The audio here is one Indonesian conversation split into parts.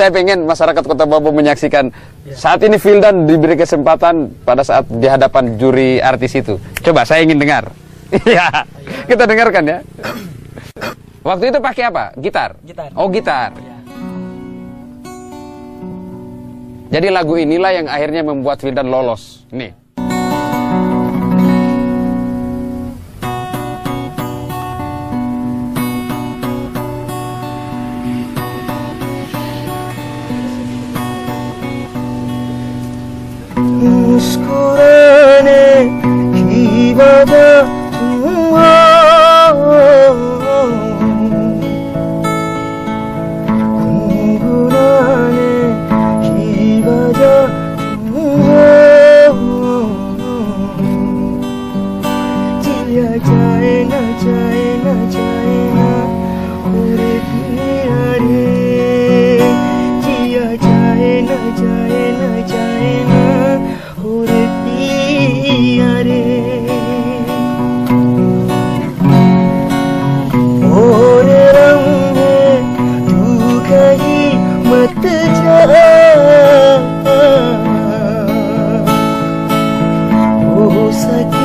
Saya pengen masyarakat Kota Babo menyaksikan saat ini Vildan diberi kesempatan pada saat di hadapan juri artis itu. Coba saya ingin dengar. Iya, kita dengarkan ya. Waktu itu pakai apa? Gitar. Gitar. Oh gitar. Ya. Jadi lagu inilah yang akhirnya membuat Vildan lolos. Nih. বাবা চায় না চায় না চায় না like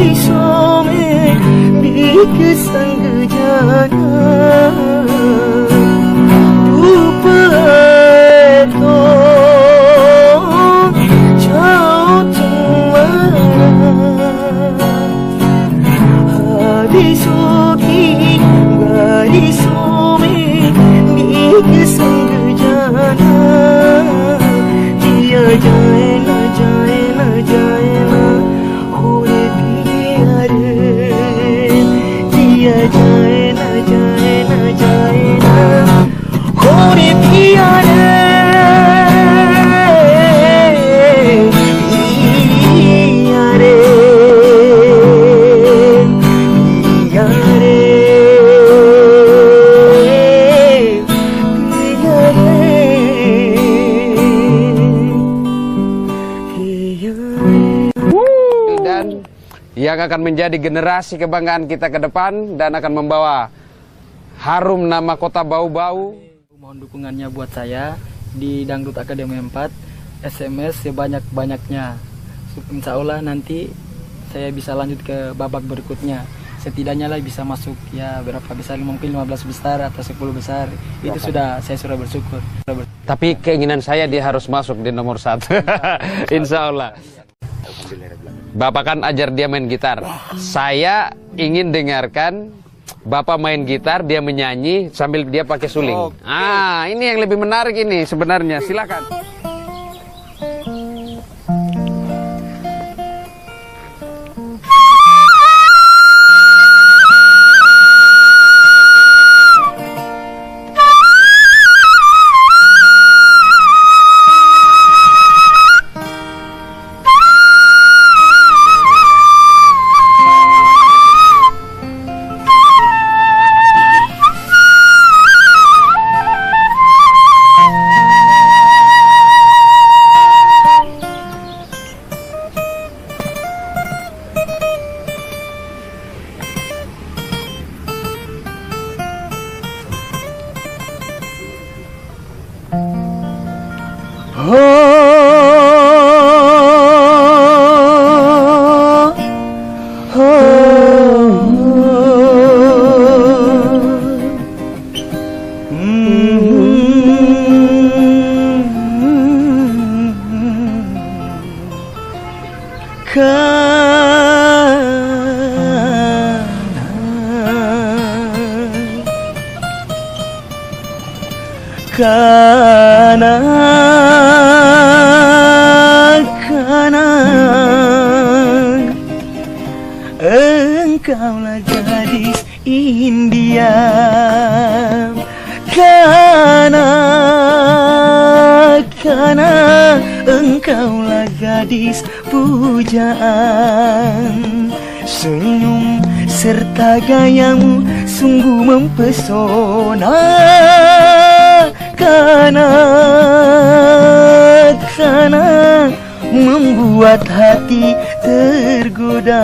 Isong e, bigus yang akan menjadi generasi kebanggaan kita ke depan dan akan membawa harum nama kota Bau-Bau. Mohon dukungannya buat saya di Dangdut Akademi 4 SMS sebanyak-banyaknya. Insya Allah nanti saya bisa lanjut ke babak berikutnya. Setidaknya lah bisa masuk ya berapa besar mungkin 15 besar atau 10 besar. Itu sudah saya sudah bersyukur. Tapi keinginan saya dia harus masuk di nomor satu. Insya Allah. Bapak kan ajar dia main gitar. Saya ingin dengarkan Bapak main gitar, dia menyanyi sambil dia pakai suling. Ah, ini yang lebih menarik ini sebenarnya. Silakan. kanak-kanak Engkaulah gadis India. Kau gadis pujaan. Senyum serta gayamu sungguh mempesona. Karena Karena membuat hati tergoda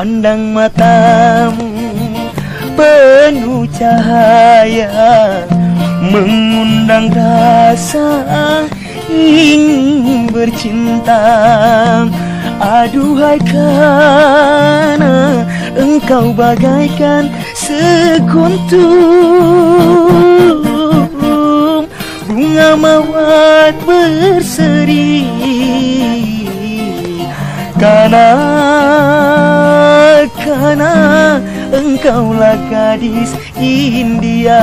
Pandang matamu penuh cahaya Mengundang rasa ingin bercinta. Aduhai karena engkau bagaikan sekuntum Bunga mawar berseri Karena karena engkaulah gadis India.